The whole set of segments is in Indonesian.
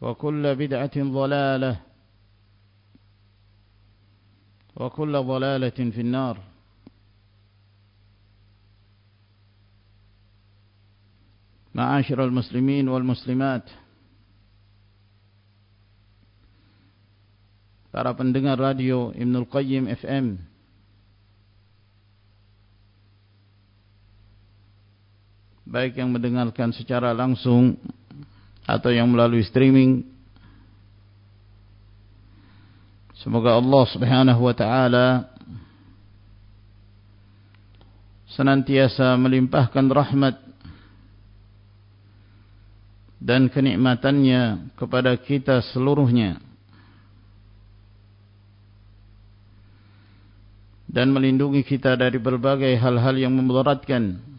وكل بدعة ضلالة وكل ضلالة في النار معاشر المسلمين والمسلمات para pendengar radio Ibnul Qayyim FM baik yang mendengarkan secara langsung atau yang melalui streaming. Semoga Allah Subhanahu wa taala senantiasa melimpahkan rahmat dan kenikmatannya kepada kita seluruhnya. Dan melindungi kita dari berbagai hal-hal yang memudaratkan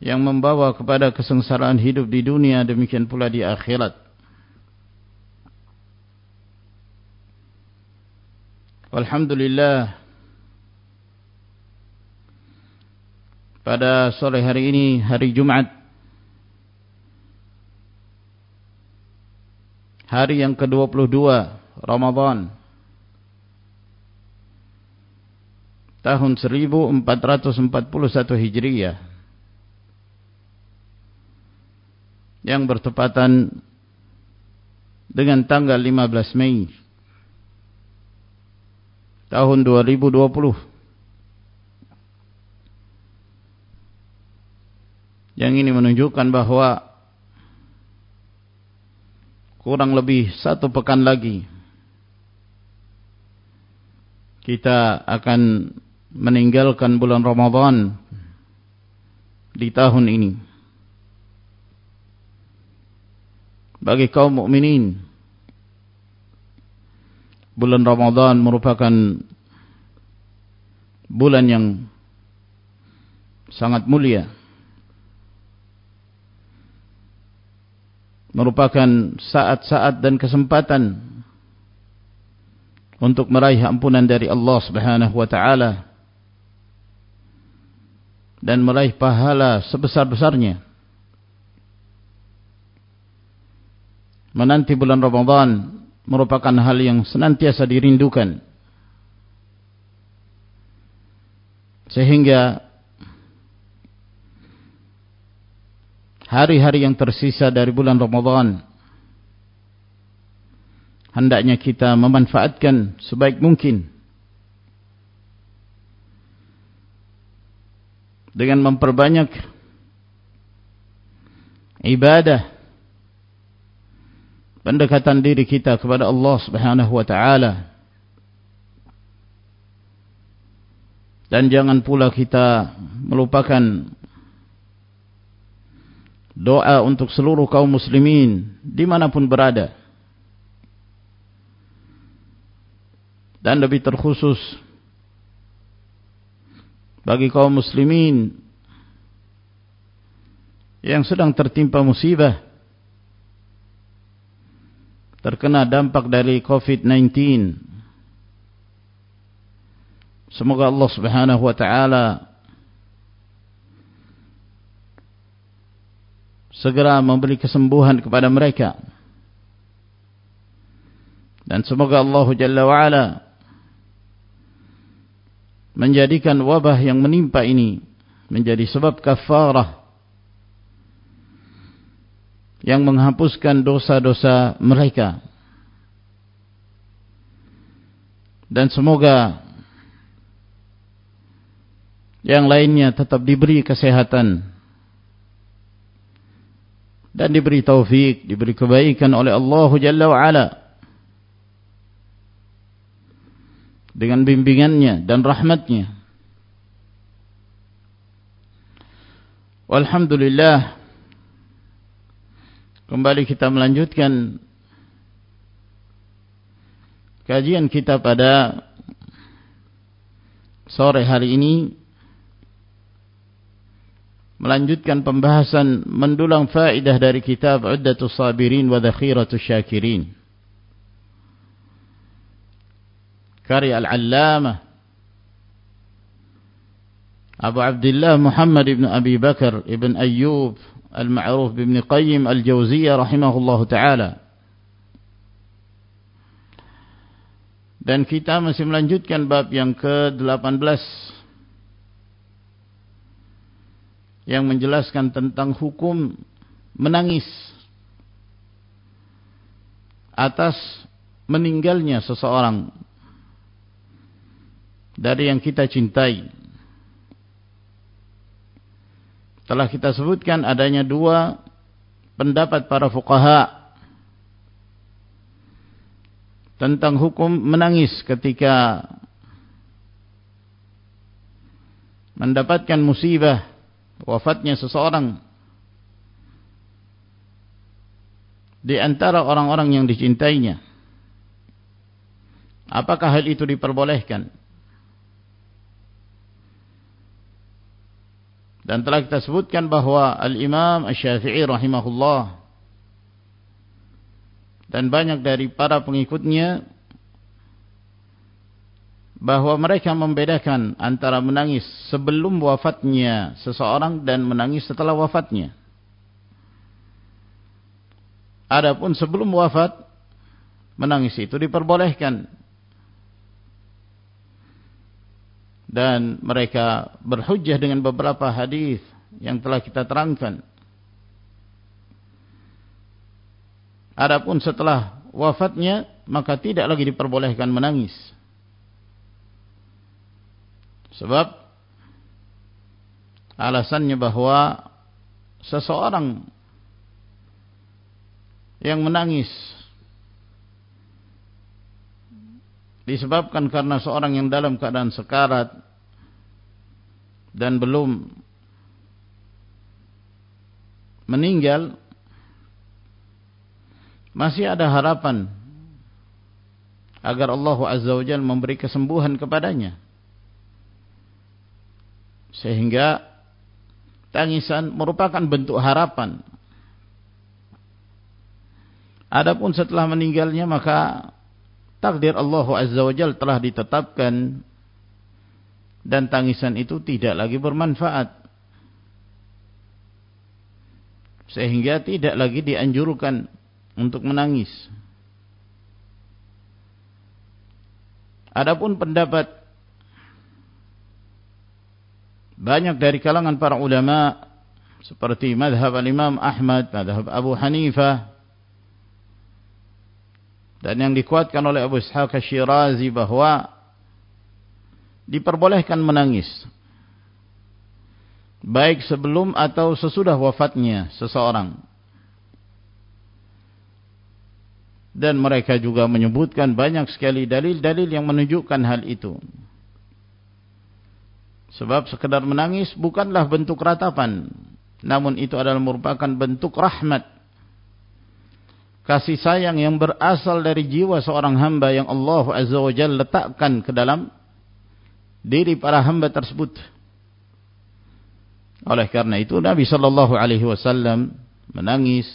yang membawa kepada kesengsaraan hidup di dunia demikian pula di akhirat. Alhamdulillah pada sore hari ini hari Jumat hari yang ke-22 Ramadan tahun 1441 Hijriah yang bertepatan dengan tanggal 15 Mei tahun 2020 yang ini menunjukkan bahwa kurang lebih satu pekan lagi kita akan meninggalkan bulan Ramadan di tahun ini bagi kaum mukminin. Bulan Ramadan merupakan bulan yang sangat mulia. Merupakan saat-saat dan kesempatan untuk meraih ampunan dari Allah Subhanahu wa taala dan meraih pahala sebesar-besarnya menanti bulan Ramadan merupakan hal yang senantiasa dirindukan. Sehingga hari-hari yang tersisa dari bulan Ramadan hendaknya kita memanfaatkan sebaik mungkin dengan memperbanyak ibadah pendekatan diri kita kepada Allah Subhanahu wa taala. Dan jangan pula kita melupakan doa untuk seluruh kaum muslimin dimanapun berada. Dan lebih terkhusus bagi kaum muslimin yang sedang tertimpa musibah terkena dampak dari COVID-19 semoga Allah subhanahu wa ta'ala segera memberi kesembuhan kepada mereka. Dan semoga Allah Jalla wa'ala menjadikan wabah yang menimpa ini menjadi sebab kafarah yang menghapuskan dosa-dosa mereka. Dan semoga yang lainnya tetap diberi kesehatan dan diberi taufik, diberi kebaikan oleh Allah Jalla wa'ala dengan bimbingannya dan rahmatnya. Walhamdulillah kembali kita melanjutkan kajian kita pada sore hari ini melanjutkan pembahasan mendulang faedah dari kitab Uddatus Sabirin wa Dhakhiratus Syakirin. Karya Al-Allamah Abu Abdullah Muhammad ibn Abi Bakar ibn Ayyub Al-Ma'ruf ibn Qayyim Al-Jawziyah rahimahullahu taala. Dan kita masih melanjutkan bab yang ke-18 yang menjelaskan tentang hukum menangis atas meninggalnya seseorang dari yang kita cintai. Telah kita sebutkan adanya dua pendapat para fuqaha tentang hukum menangis ketika mendapatkan musibah wafatnya seseorang di antara orang-orang yang dicintainya. Apakah hal itu diperbolehkan? Dan telah kita sebutkan bahwa Al-Imam Asy-Syafi'i rahimahullah dan banyak dari para pengikutnya bahwa mereka membedakan antara menangis sebelum wafatnya seseorang dan menangis setelah wafatnya. Adapun sebelum wafat menangis itu diperbolehkan. Dan mereka berhujjah dengan beberapa hadis yang telah kita terangkan. Adapun setelah wafatnya maka tidak lagi diperbolehkan menangis. Sebab alasannya bahwa seseorang yang menangis disebabkan karena seorang yang dalam keadaan sekarat dan belum meninggal masih ada harapan agar Allah Azza wa memberi kesembuhan kepadanya sehingga tangisan merupakan bentuk harapan. Adapun setelah meninggalnya maka Takdir Allah Azza wa Jal telah ditetapkan dan tangisan itu tidak lagi bermanfaat. Sehingga tidak lagi dianjurkan untuk menangis. Adapun pendapat banyak dari kalangan para ulama seperti madhab al-imam Ahmad, madhab Abu Hanifah, dan yang dikuatkan oleh Abu Ishaq Syirazi bahwa diperbolehkan menangis. Baik sebelum atau sesudah wafatnya seseorang. Dan mereka juga menyebutkan banyak sekali dalil-dalil yang menunjukkan hal itu. Sebab sekedar menangis bukanlah bentuk ratapan. Namun itu adalah merupakan bentuk rahmat kasih sayang yang berasal dari jiwa seorang hamba yang Allah Azza wa Jalla letakkan ke dalam diri para hamba tersebut. Oleh karena itu Nabi sallallahu alaihi wasallam menangis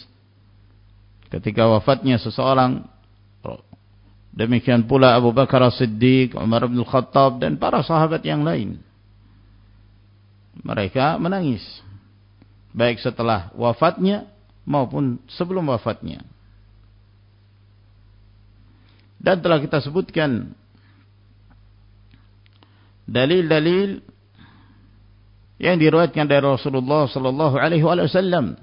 ketika wafatnya seseorang. Demikian pula Abu Bakar As-Siddiq, Umar bin Khattab dan para sahabat yang lain. Mereka menangis baik setelah wafatnya maupun sebelum wafatnya. Dan telah kita sebutkan dalil-dalil yang diriwayatkan dari Rasulullah sallallahu alaihi wasallam.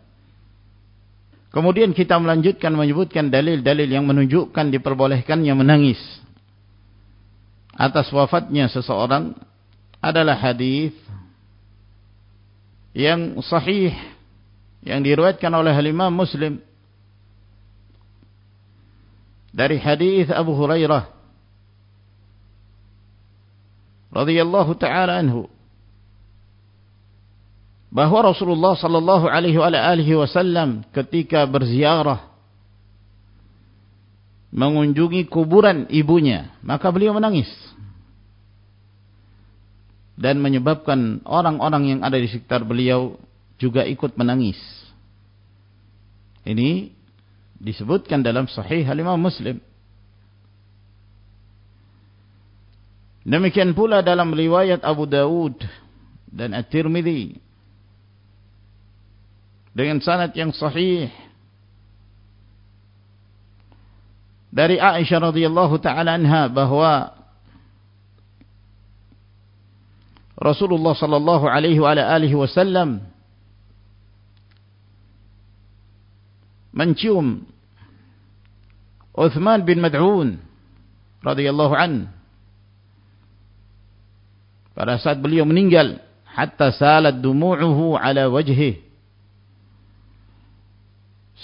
Kemudian kita melanjutkan menyebutkan dalil-dalil yang menunjukkan diperbolehkannya menangis atas wafatnya seseorang adalah hadis yang sahih yang diriwayatkan oleh Imam Muslim dari hadis Abu Hurairah radhiyallahu taala anhu bahwa Rasulullah sallallahu alaihi wasallam ketika berziarah mengunjungi kuburan ibunya maka beliau menangis dan menyebabkan orang-orang yang ada di sekitar beliau juga ikut menangis. Ini disebutkan dalam sahih Imam Muslim. Demikian pula dalam riwayat Abu Dawud dan At-Tirmidzi dengan sanad yang sahih dari Aisyah radhiyallahu taala anha bahwa Rasulullah sallallahu alaihi wasallam mencium Uthman bin Mad'un radhiyallahu anhu pada saat beliau meninggal hatta salat dumu'uhu ala wajhih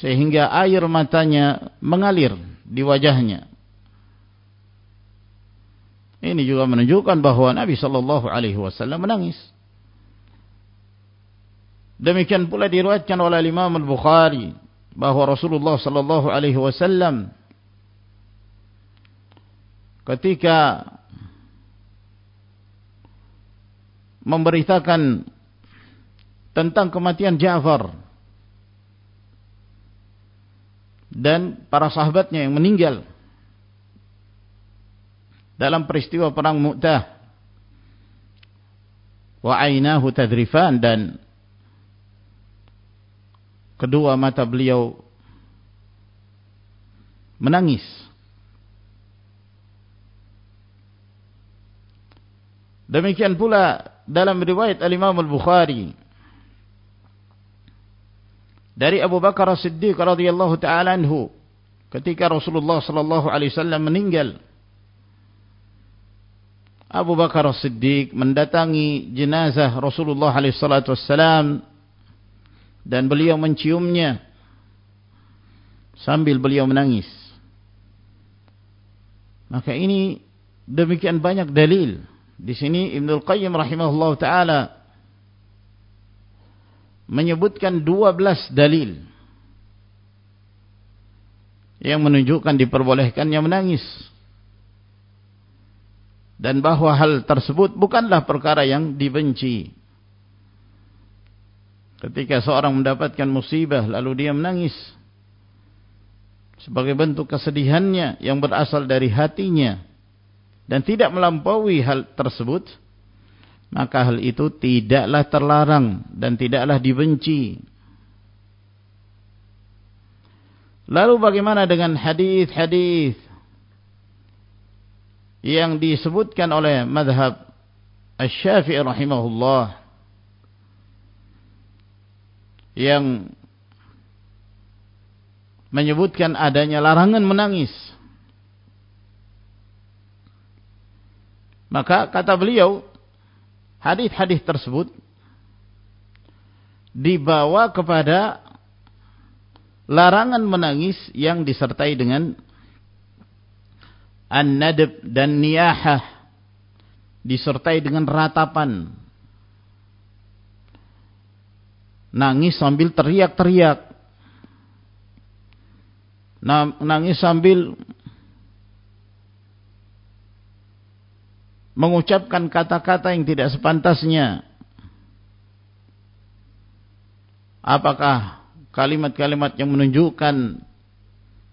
sehingga air matanya mengalir di wajahnya. Ini juga menunjukkan bahwa Nabi sallallahu alaihi wasallam menangis. Demikian pula diriwayatkan oleh Imam Al-Bukhari bahwa Rasulullah sallallahu alaihi wasallam ketika memberitakan tentang kematian Ja'far dan para sahabatnya yang meninggal dalam peristiwa perang Mu'tah wa ainahu tadrifan dan kedua mata beliau menangis demikian pula dalam riwayat Al-Imam Al-Bukhari. Dari Abu Bakar As-Siddiq radhiyallahu taala anhu ketika Rasulullah sallallahu alaihi wasallam meninggal Abu Bakar As-Siddiq mendatangi jenazah Rasulullah alaihi salatu wasallam dan beliau menciumnya sambil beliau menangis. Maka ini demikian banyak dalil di sini Ibnu Qayyim rahimahullah taala menyebutkan 12 dalil yang menunjukkan diperbolehkannya menangis. Dan bahwa hal tersebut bukanlah perkara yang dibenci. Ketika seorang mendapatkan musibah lalu dia menangis sebagai bentuk kesedihannya yang berasal dari hatinya dan tidak melampaui hal tersebut maka hal itu tidaklah terlarang dan tidaklah dibenci Lalu bagaimana dengan hadis-hadis yang disebutkan oleh madhab Asy-Syafi'i rahimahullah yang menyebutkan adanya larangan menangis. Maka kata beliau, hadis-hadis tersebut dibawa kepada larangan menangis yang disertai dengan an-nadb dan niyahah disertai dengan ratapan. Nangis sambil teriak-teriak. Nangis sambil mengucapkan kata-kata yang tidak sepantasnya. Apakah kalimat-kalimat yang menunjukkan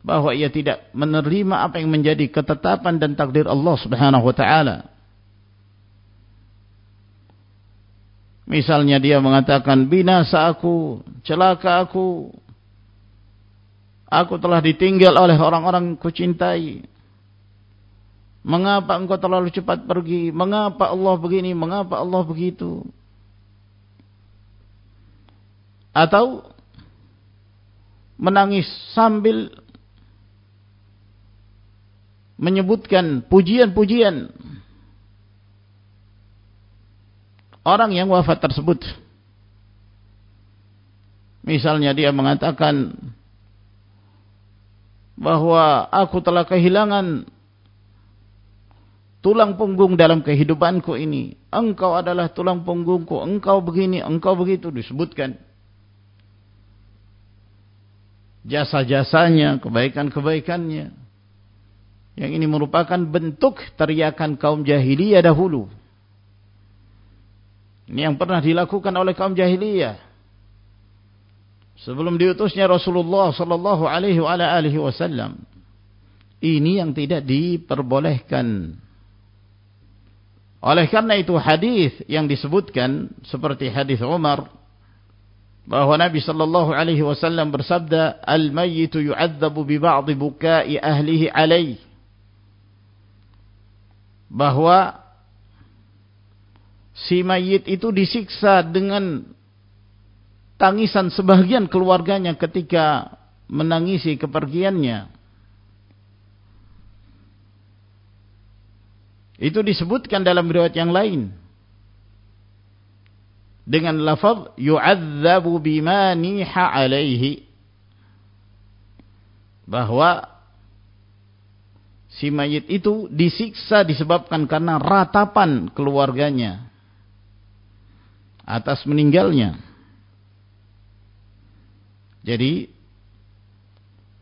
bahwa ia tidak menerima apa yang menjadi ketetapan dan takdir Allah Subhanahu wa taala? Misalnya dia mengatakan binasa aku, celaka aku. Aku telah ditinggal oleh orang-orang kucintai. Mengapa engkau terlalu cepat pergi? Mengapa Allah begini? Mengapa Allah begitu? Atau menangis sambil menyebutkan pujian-pujian orang yang wafat tersebut. Misalnya dia mengatakan bahwa aku telah kehilangan tulang punggung dalam kehidupanku ini. Engkau adalah tulang punggungku. Engkau begini, engkau begitu disebutkan. Jasa-jasanya, kebaikan-kebaikannya. Yang ini merupakan bentuk teriakan kaum jahiliyah dahulu. Ini yang pernah dilakukan oleh kaum jahiliyah. Sebelum diutusnya Rasulullah sallallahu alaihi wasallam. Ini yang tidak diperbolehkan. Oleh karena itu hadis yang disebutkan seperti hadis Umar bahwa Nabi sallallahu alaihi wasallam bersabda al-mayyitu yu'adzabu bi ba'd buka'i ahlihi alaihi. Bahwa si mayit itu disiksa dengan tangisan sebagian keluarganya ketika menangisi kepergiannya Itu disebutkan dalam riwayat yang lain. Dengan lafaz yu'adzabu bima niha alaihi. Bahwa si mayit itu disiksa disebabkan karena ratapan keluarganya atas meninggalnya. Jadi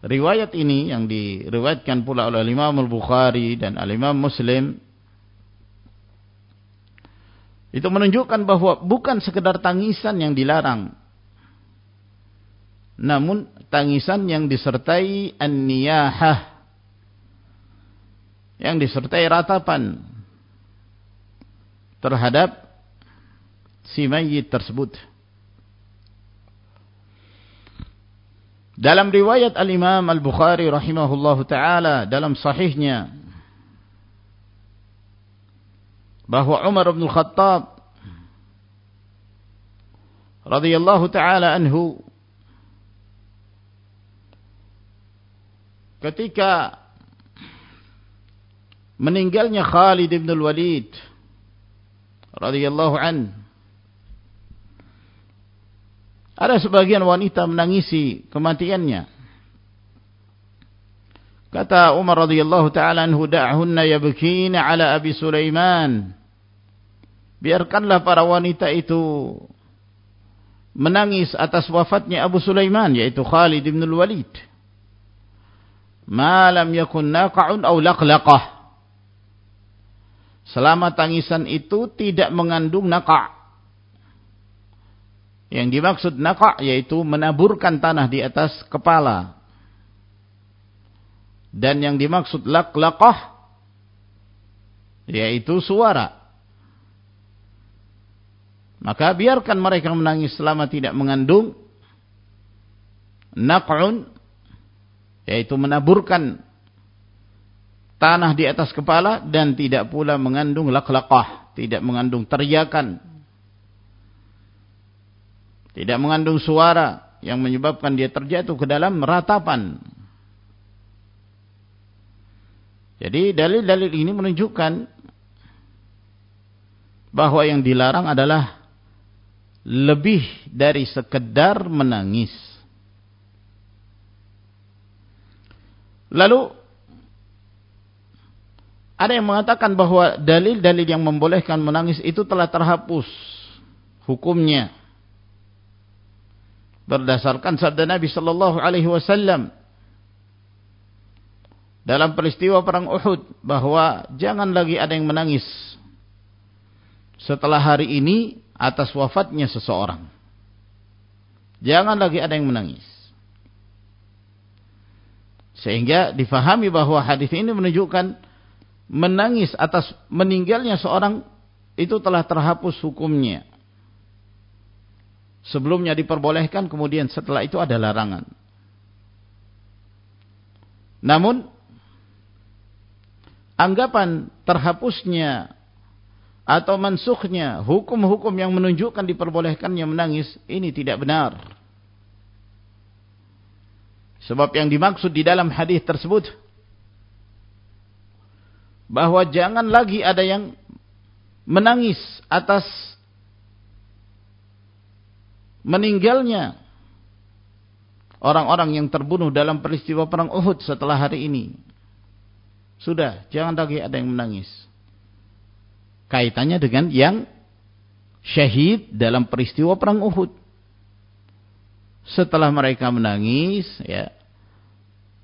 riwayat ini yang diriwayatkan pula oleh Imam Al-Bukhari dan Al-Imam Muslim itu menunjukkan bahwa bukan sekedar tangisan yang dilarang. Namun tangisan yang disertai an-niyahah. Yang disertai ratapan. Terhadap si mayit tersebut. Dalam riwayat Al-Imam Al-Bukhari rahimahullahu taala dalam sahihnya bahwa Umar bin Khattab radhiyallahu taala anhu ketika meninggalnya Khalid bin Al-Walid radhiyallahu an ada sebagian wanita menangisi kematiannya Kata Umar radhiyallahu taala anhu da'hunna yabkina ala Abi Sulaiman. Biarkanlah para wanita itu menangis atas wafatnya Abu Sulaiman yaitu Khalid bin Al-Walid. Ma lam yakun naqa'un aw laqlaqah. Selama tangisan itu tidak mengandung naqa'. Yang dimaksud naqa' yaitu menaburkan tanah di atas kepala dan yang dimaksud laqlaqah yaitu suara. Maka biarkan mereka menangis selama tidak mengandung naq'un yaitu menaburkan tanah di atas kepala dan tidak pula mengandung laklaqah, tidak mengandung teriakan. Tidak mengandung suara yang menyebabkan dia terjatuh ke dalam ratapan. Jadi dalil-dalil ini menunjukkan bahwa yang dilarang adalah lebih dari sekedar menangis. Lalu ada yang mengatakan bahwa dalil-dalil yang membolehkan menangis itu telah terhapus hukumnya berdasarkan sabda Nabi sallallahu alaihi wasallam dalam peristiwa perang Uhud bahwa jangan lagi ada yang menangis setelah hari ini atas wafatnya seseorang. Jangan lagi ada yang menangis. Sehingga difahami bahwa hadis ini menunjukkan menangis atas meninggalnya seorang itu telah terhapus hukumnya. Sebelumnya diperbolehkan, kemudian setelah itu ada larangan. Namun, anggapan terhapusnya atau mansukhnya hukum-hukum yang menunjukkan diperbolehkannya menangis ini tidak benar. Sebab yang dimaksud di dalam hadis tersebut bahwa jangan lagi ada yang menangis atas meninggalnya orang-orang yang terbunuh dalam peristiwa perang Uhud setelah hari ini. Sudah, jangan lagi ada yang menangis kaitannya dengan yang syahid dalam peristiwa perang Uhud. Setelah mereka menangis, ya,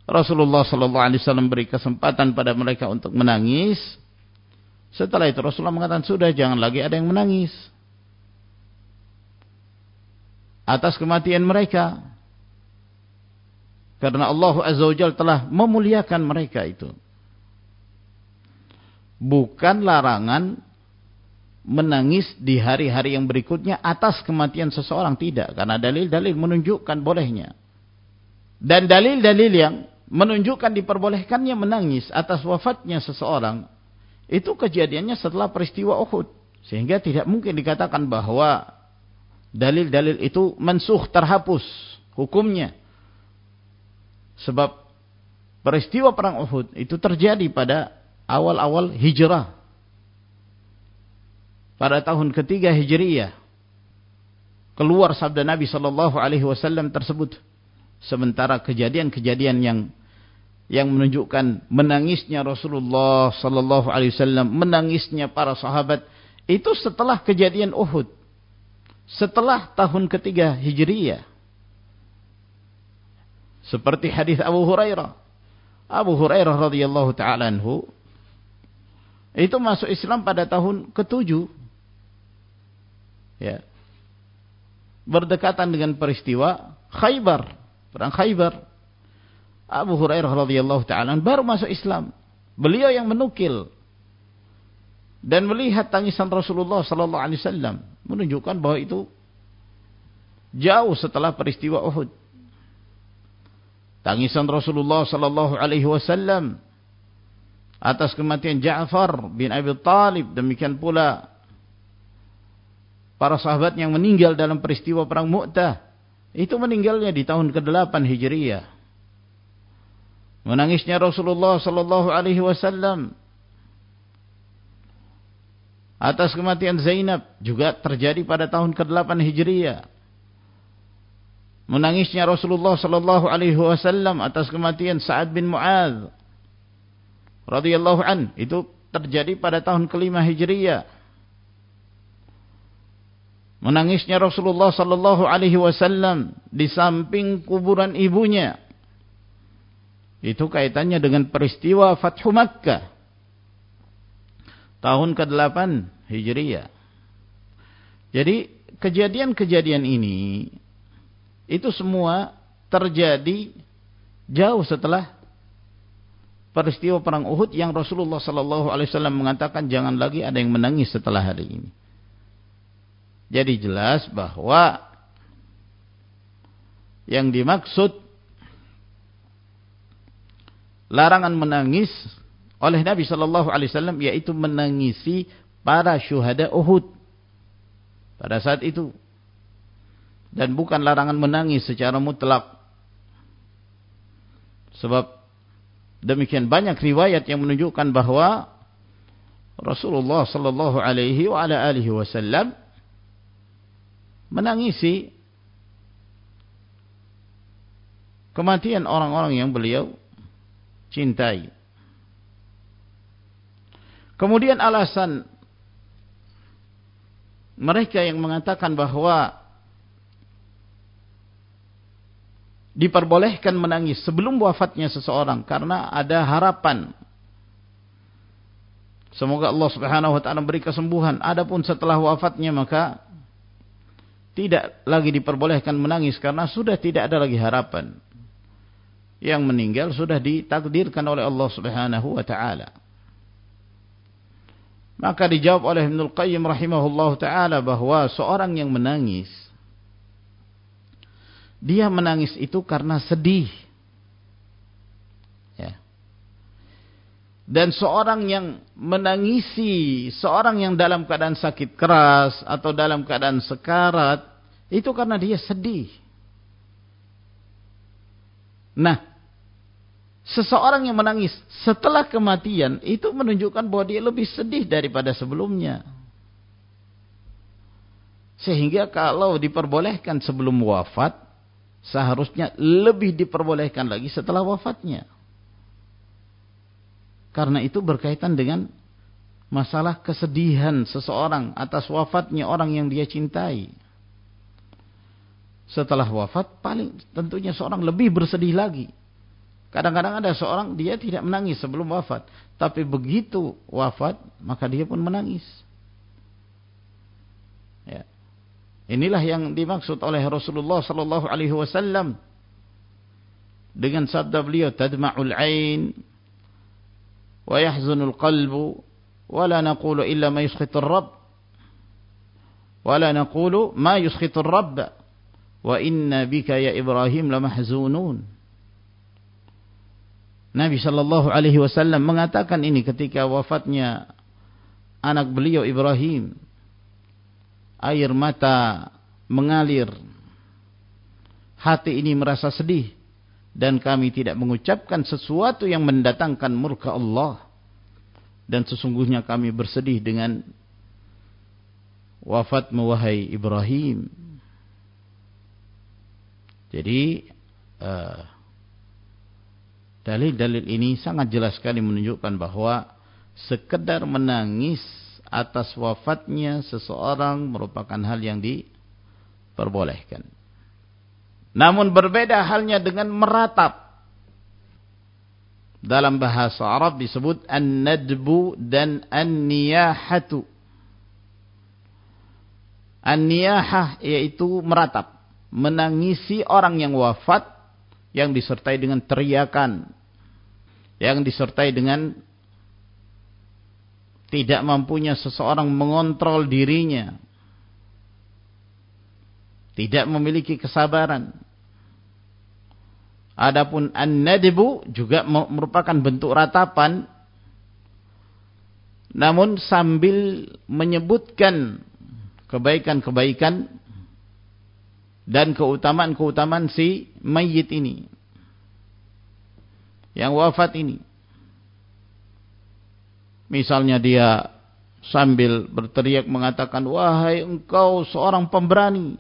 Rasulullah sallallahu alaihi wasallam beri kesempatan pada mereka untuk menangis. Setelah itu Rasulullah mengatakan, "Sudah, jangan lagi ada yang menangis." Atas kematian mereka. Karena Allah Azza wa Jalla telah memuliakan mereka itu. Bukan larangan menangis di hari-hari yang berikutnya atas kematian seseorang. Tidak. Karena dalil-dalil menunjukkan bolehnya. Dan dalil-dalil yang menunjukkan diperbolehkannya menangis atas wafatnya seseorang itu kejadiannya setelah peristiwa Uhud. Sehingga tidak mungkin dikatakan bahwa dalil-dalil itu mensuh terhapus hukumnya. Sebab peristiwa perang Uhud itu terjadi pada awal-awal hijrah. Pada tahun ketiga Hijriyah keluar sabda Nabi sallallahu alaihi wasallam tersebut. Sementara kejadian-kejadian yang yang menunjukkan menangisnya Rasulullah sallallahu alaihi wasallam menangisnya para sahabat itu setelah kejadian Uhud. Setelah tahun ketiga Hijriyah. Seperti hadis Abu Hurairah. Abu Hurairah radhiyallahu taala anhu itu masuk Islam pada tahun ketujuh ya berdekatan dengan peristiwa Khaybar, perang Khaybar. Abu Hurairah radhiyallahu taala baru masuk Islam. Beliau yang menukil dan melihat tangisan Rasulullah sallallahu alaihi wasallam menunjukkan bahwa itu jauh setelah peristiwa Uhud. Tangisan Rasulullah sallallahu alaihi wasallam atas kematian Ja'far bin Abi Talib demikian pula para sahabat yang meninggal dalam peristiwa perang Mu'tah itu meninggalnya di tahun ke-8 Hijriyah. Menangisnya Rasulullah sallallahu alaihi wasallam atas kematian Zainab juga terjadi pada tahun ke-8 Hijriyah. Menangisnya Rasulullah sallallahu alaihi wasallam atas kematian Sa'ad bin Mu'adz radhiyallahu an itu terjadi pada tahun kelima Hijriyah menangisnya Rasulullah sallallahu alaihi wasallam di samping kuburan ibunya. Itu kaitannya dengan peristiwa Fathu Makkah. Tahun ke-8 Hijriah. Jadi kejadian-kejadian ini itu semua terjadi jauh setelah peristiwa perang Uhud yang Rasulullah sallallahu alaihi wasallam mengatakan jangan lagi ada yang menangis setelah hari ini. Jadi jelas bahwa yang dimaksud larangan menangis oleh Nabi sallallahu alaihi wasallam yaitu menangisi para syuhada Uhud pada saat itu dan bukan larangan menangis secara mutlak sebab demikian banyak riwayat yang menunjukkan bahwa Rasulullah sallallahu alaihi wa ala alihi wasallam menangisi kematian orang-orang yang beliau cintai. Kemudian alasan mereka yang mengatakan bahwa diperbolehkan menangis sebelum wafatnya seseorang karena ada harapan Semoga Allah Subhanahu wa taala beri kesembuhan. Adapun setelah wafatnya maka tidak lagi diperbolehkan menangis karena sudah tidak ada lagi harapan. Yang meninggal sudah ditakdirkan oleh Allah Subhanahu wa taala. Maka dijawab oleh Ibnu Qayyim rahimahullah taala bahwa seorang yang menangis dia menangis itu karena sedih dan seorang yang menangisi seorang yang dalam keadaan sakit keras atau dalam keadaan sekarat itu karena dia sedih. Nah, seseorang yang menangis setelah kematian itu menunjukkan bahwa dia lebih sedih daripada sebelumnya. Sehingga kalau diperbolehkan sebelum wafat, seharusnya lebih diperbolehkan lagi setelah wafatnya. Karena itu berkaitan dengan masalah kesedihan seseorang atas wafatnya orang yang dia cintai. Setelah wafat, paling tentunya seorang lebih bersedih lagi. Kadang-kadang ada seorang dia tidak menangis sebelum wafat, tapi begitu wafat maka dia pun menangis. Inilah yang dimaksud oleh Rasulullah sallallahu alaihi wasallam dengan sabda beliau tadma'ul ain ويحزن القلب ولا نقول إلا ما يسخط الرب ولا نقول ما يسخط الرب وإن بك يا إبراهيم لمحزونون Nabi Shallallahu Alaihi Wasallam mengatakan ini ketika wafatnya anak beliau Ibrahim. Air mata mengalir. Hati ini merasa sedih. Dan kami tidak mengucapkan sesuatu yang mendatangkan murka Allah. Dan sesungguhnya kami bersedih dengan wafat wahai Ibrahim. Jadi uh, dalil-dalil ini sangat jelas sekali menunjukkan bahwa sekedar menangis atas wafatnya seseorang merupakan hal yang diperbolehkan namun berbeda halnya dengan meratap. Dalam bahasa Arab disebut an-nadbu dan an-niyahatu. An-niyahah yaitu meratap. Menangisi orang yang wafat yang disertai dengan teriakan. Yang disertai dengan tidak mampunya seseorang mengontrol dirinya. Tidak memiliki kesabaran. Adapun an-nadbu juga merupakan bentuk ratapan. Namun sambil menyebutkan kebaikan-kebaikan dan keutamaan-keutamaan si mayit ini. Yang wafat ini misalnya dia sambil berteriak mengatakan wahai engkau seorang pemberani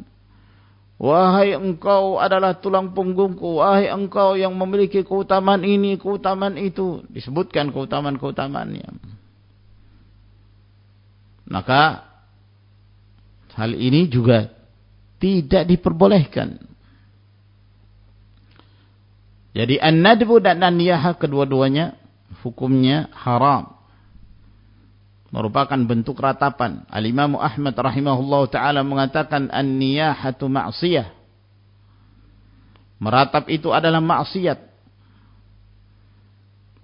Wahai engkau adalah tulang punggungku. Wahai engkau yang memiliki keutamaan ini, keutamaan itu. Disebutkan keutamaan-keutamaannya. Maka hal ini juga tidak diperbolehkan. Jadi an-nadbu dan an-niyahah kedua-duanya hukumnya haram merupakan bentuk ratapan. Al-Imam Ahmad rahimahullah taala mengatakan an-niyahatu ma'siyah. Meratap itu adalah maksiat.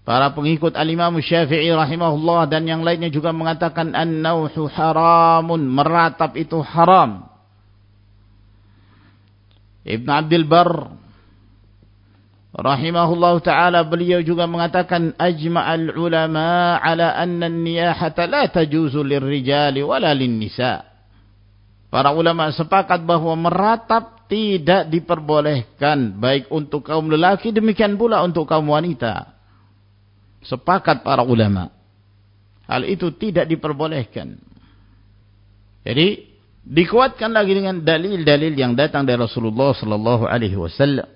Para pengikut Al-Imam Syafi'i rahimahullah dan yang lainnya juga mengatakan an-nauhu haramun. Meratap itu haram. Ibn Abdul Bar rahimahullah taala beliau juga mengatakan ajma'al ulama ala anna an-niyahata la tajuzu lirrijali wala lin-nisa. Para ulama sepakat bahwa meratap tidak diperbolehkan baik untuk kaum lelaki demikian pula untuk kaum wanita. Sepakat para ulama. Hal itu tidak diperbolehkan. Jadi dikuatkan lagi dengan dalil-dalil yang datang dari Rasulullah sallallahu alaihi wasallam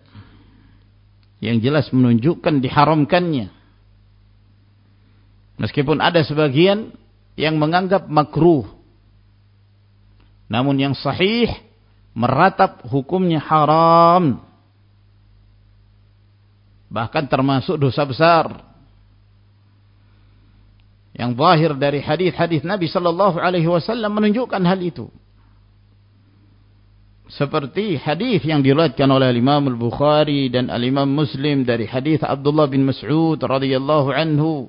yang jelas menunjukkan diharamkannya. Meskipun ada sebagian yang menganggap makruh. Namun yang sahih meratap hukumnya haram. Bahkan termasuk dosa besar. Yang zahir dari hadis-hadis Nabi sallallahu alaihi wasallam menunjukkan hal itu seperti hadis yang diriwayatkan oleh Imam Al-Bukhari dan Al-Imam Muslim dari hadis Abdullah bin Mas'ud radhiyallahu anhu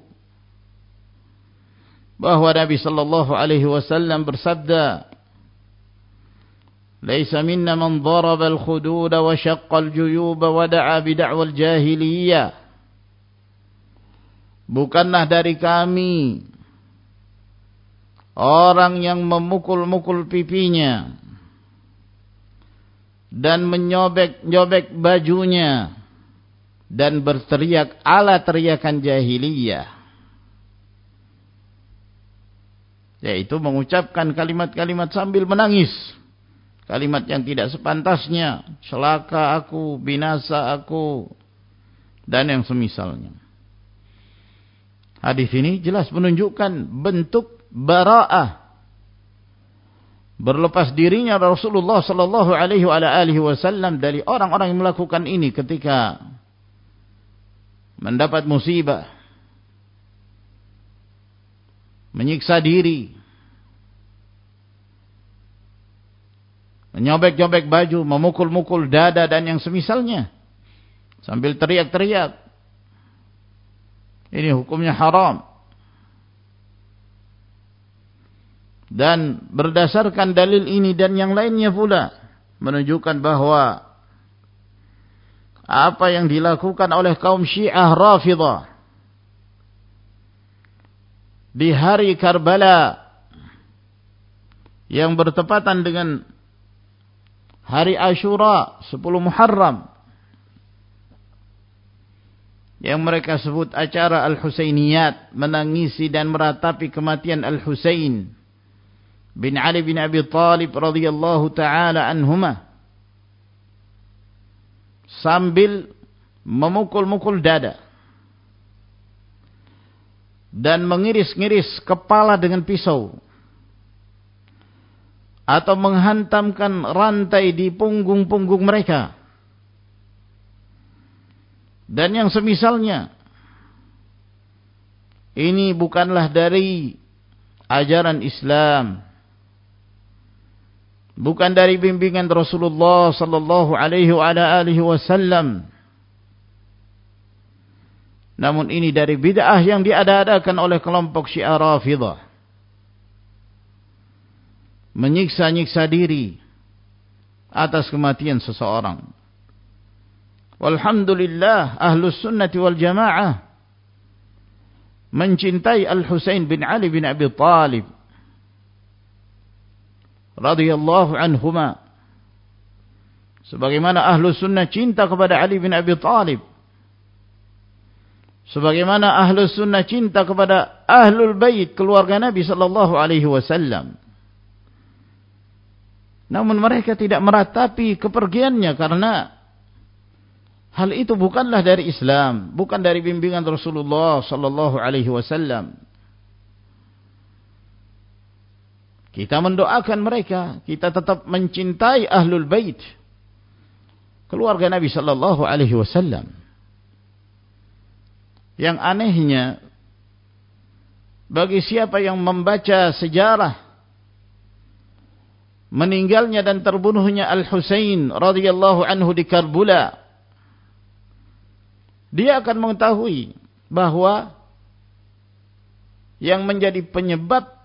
bahwa Nabi sallallahu alaihi wasallam bersabda "Laisa minna man daraba al-khudud wa shaqqa al-juyub wa da'a bi da'wal jahiliyah" Bukanlah dari kami orang yang memukul-mukul pipinya dan menyobek-nyobek bajunya dan berteriak ala teriakan jahiliyah. Yaitu mengucapkan kalimat-kalimat sambil menangis. Kalimat yang tidak sepantasnya. Celaka aku binasa aku dan yang semisalnya. Hadis ini jelas menunjukkan bentuk bara'ah berlepas dirinya Rasulullah sallallahu alaihi wasallam dari orang-orang yang melakukan ini ketika mendapat musibah menyiksa diri menyobek-nyobek baju memukul-mukul dada dan yang semisalnya sambil teriak-teriak. Ini hukumnya haram dan berdasarkan dalil ini dan yang lainnya pula menunjukkan bahwa apa yang dilakukan oleh kaum Syiah Rafidah di hari Karbala yang bertepatan dengan hari Ashura 10 Muharram yang mereka sebut acara Al-Husainiyat menangisi dan meratapi kematian Al-Husain bin Ali bin Abi Talib radhiyallahu taala anhuma. Sambil memukul-mukul dada. Dan mengiris-ngiris kepala dengan pisau. Atau menghantamkan rantai di punggung-punggung mereka. Dan yang semisalnya ini bukanlah dari ajaran Islam bukan dari bimbingan Rasulullah sallallahu alaihi wasallam. Namun ini dari bid'ah yang diada-adakan oleh kelompok Syiah Rafidhah. Menyiksa-nyiksa diri atas kematian seseorang. Walhamdulillah ahlus sunnati wal jamaah mencintai Al-Husain bin Ali bin Abi Talib radhiyallahu anhuma. Sebagaimana ahlu sunnah cinta kepada Ali bin Abi Talib. Sebagaimana ahlu sunnah cinta kepada ahlul bait keluarga Nabi sallallahu alaihi wasallam. Namun mereka tidak meratapi kepergiannya karena hal itu bukanlah dari Islam bukan dari bimbingan Rasulullah sallallahu alaihi wasallam Kita mendoakan mereka, kita tetap mencintai ahlul bait. Keluarga Nabi sallallahu alaihi wasallam. Yang anehnya bagi siapa yang membaca sejarah meninggalnya dan terbunuhnya Al-Husain radhiyallahu anhu di Karbala dia akan mengetahui bahwa yang menjadi penyebab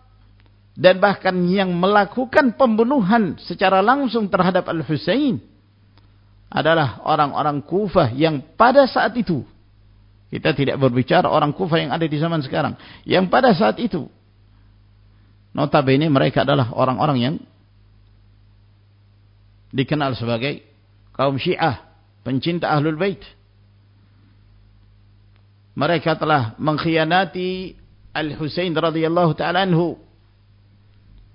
dan bahkan yang melakukan pembunuhan secara langsung terhadap Al-Husain adalah orang-orang Kufah yang pada saat itu kita tidak berbicara orang Kufah yang ada di zaman sekarang yang pada saat itu notabene mereka adalah orang-orang yang dikenal sebagai kaum Syiah pencinta Ahlul Bait. Mereka telah mengkhianati Al-Husain radhiyallahu taala anhu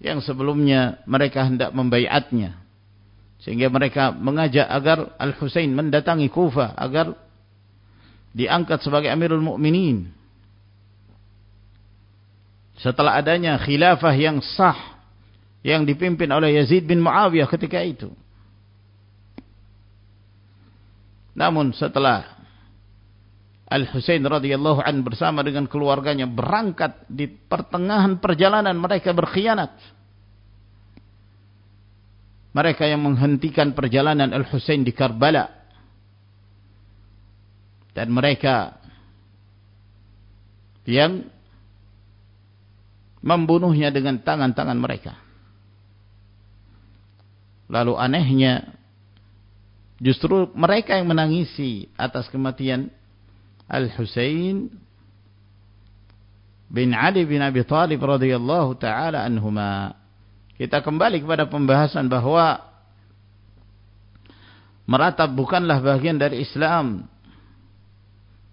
yang sebelumnya mereka hendak membaiatnya sehingga mereka mengajak agar Al-Husain mendatangi Kufah agar diangkat sebagai Amirul Mukminin. Setelah adanya khilafah yang sah yang dipimpin oleh Yazid bin Muawiyah ketika itu. Namun setelah Al-Husain radhiyallahu an bersama dengan keluarganya berangkat di pertengahan perjalanan mereka berkhianat. Mereka yang menghentikan perjalanan Al-Husain di Karbala. Dan mereka yang membunuhnya dengan tangan-tangan mereka. Lalu anehnya justru mereka yang menangisi atas kematian Al-Husain bin Ali bin Abi Talib radhiyallahu taala anhuma kita kembali kepada pembahasan bahwa meratap bukanlah bagian dari Islam.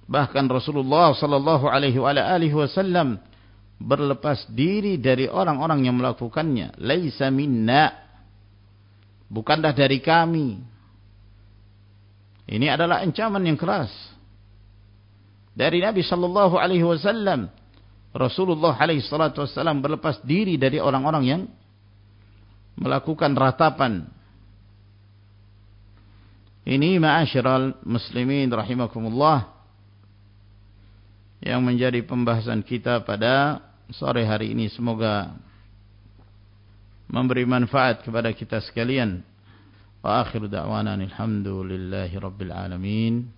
Bahkan Rasulullah sallallahu alaihi wasallam berlepas diri dari orang-orang yang melakukannya. Laisa minna. Bukanlah dari kami. Ini adalah ancaman yang keras. Dari Nabi sallallahu alaihi wasallam Rasulullah alaihi wasallam berlepas diri dari orang-orang yang melakukan ratapan. Ini ma'asyiral muslimin rahimakumullah yang menjadi pembahasan kita pada sore hari ini. Semoga memberi manfaat kepada kita sekalian. Wa akhir da'wana alhamdulillahi rabbil alamin